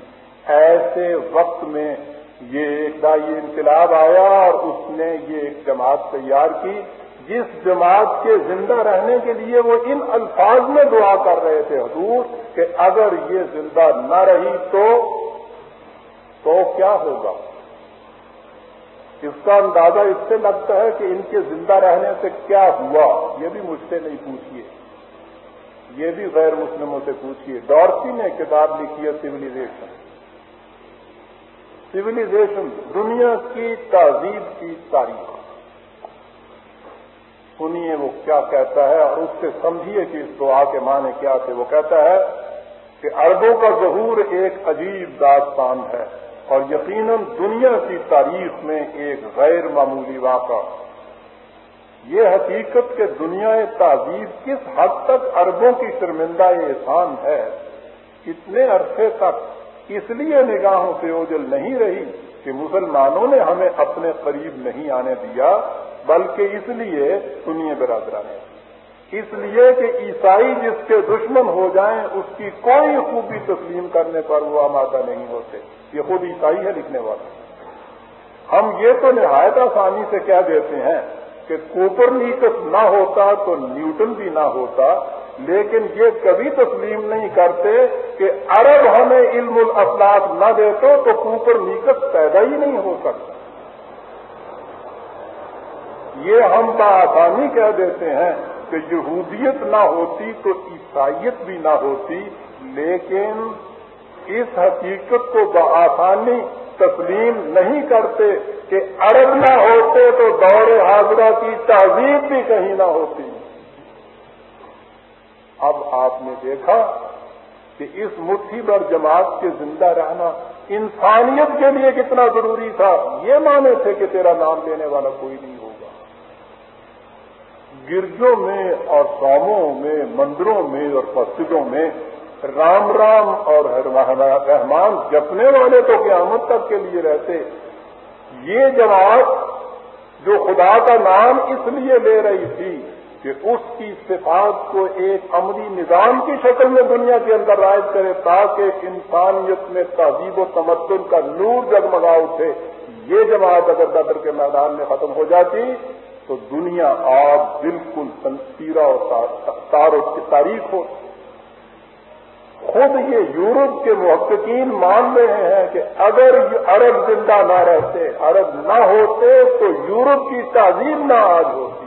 S1: ایسے وقت میں یہ ایک دائی انقلاب آیا اور اس نے یہ ایک جماعت تیار کی۔ جس جماعت کے زندہ رہنے کے لیے وہ ان الفاظ میں دعا کر رہے تھے حضور کہ اگر یہ زندہ نہ رہی تو تو کیا ہوگا؟ اس کا اندازہ اس سے لگتا ہے کہ ان کے زندہ رہنے سے کیا ہوا؟ یہ بھی مجھ سے نہیں پوچھیے یہ بھی غیر مسلموں سے پوچھیے ڈورسی نے کتاب لکھی ہے سولیزیشن سولیزیشن دنیا کی تہذیب کی تاریخ۔ سنیے وہ کیا کہتا ہے اور اس سے سمجھیے کہ اس دعا کے معنی کیا تھے۔ وہ کہتا ہے کہ اربوں کا ظہور ایک عجیب داستان ہے اور یقیناً دنیا کی تاریخ میں ایک غیر معمولی واقعہ۔ یہ حقیقت کہ دنیا تہذیب کس حد تک اربوں کی شرمندہ احسان ہے، اتنے عرصے تک اس لیے نگاہوں سے اوجل نہیں رہی کہ مسلمانوں نے ہمیں اپنے قریب نہیں آنے دیا۔ بلکہ اس لیے سنیے برادران، اس لیے کہ عیسائی جس کے دشمن ہو جائیں، اس کی کوئی خوبی تسلیم کرنے پر وہ آمادہ نہیں ہوتے۔ یہ خود عیسائی ہے لکھنے والا ہم یہ تو نہایت آسانی سے کہہ دیتے ہیں کہ کوپر نیکس نہ ہوتا تو نیوٹن بھی نہ ہوتا، لیکن یہ کبھی تسلیم نہیں کرتے کہ عرب ہمیں علم الافلاق نہ دیتے تو کوپر نیکس پیدا ہی نہیں ہو سکتا۔ یہ ہم بآسانی کہہ دیتے ہیں کہ یہودیت نہ ہوتی تو عیسائیت بھی نہ ہوتی، لیکن اس حقیقت کو بآسانی تسلیم نہیں کرتے کہ عرب نہ ہوتے تو دور حاضرہ کی تہذیب بھی کہیں نہ ہوتی۔ اب آپ نے دیکھا کہ اس مٹھی بھر جماعت کے زندہ رہنا انسانیت کے لیے کتنا ضروری تھا، یہ مانے تھے کہ تیرا نام لینے والا کوئی نہیں ہوگا۔ گرجوں میں اور سوموں میں، مندروں میں اور مسجدوں میں رام رام اور رحمان جپنے والے تو قیامت تک کے لیے رہتے۔ یہ جماعت جو خدا کا نام اس لیے لے رہی تھی کہ اس کی صفات کو ایک عملی نظام کی شکل میں دنیا کے اندر رائج کرے تاکہ انسانیت میں تہذیب و تمدن کا نور جگمگا اٹھے۔ یہ جماعت اگر بدر کے میدان میں ختم ہو جاتی تو دنیا آپ بالکل تنسیرہ اور تار کی تاریخ ہو۔ خود یہ یورپ کے محققین مان رہے ہیں کہ اگر عرب زندہ نہ رہتے، عرب نہ ہوتے تو یورپ کی تعظیم نہ آج ہوتی۔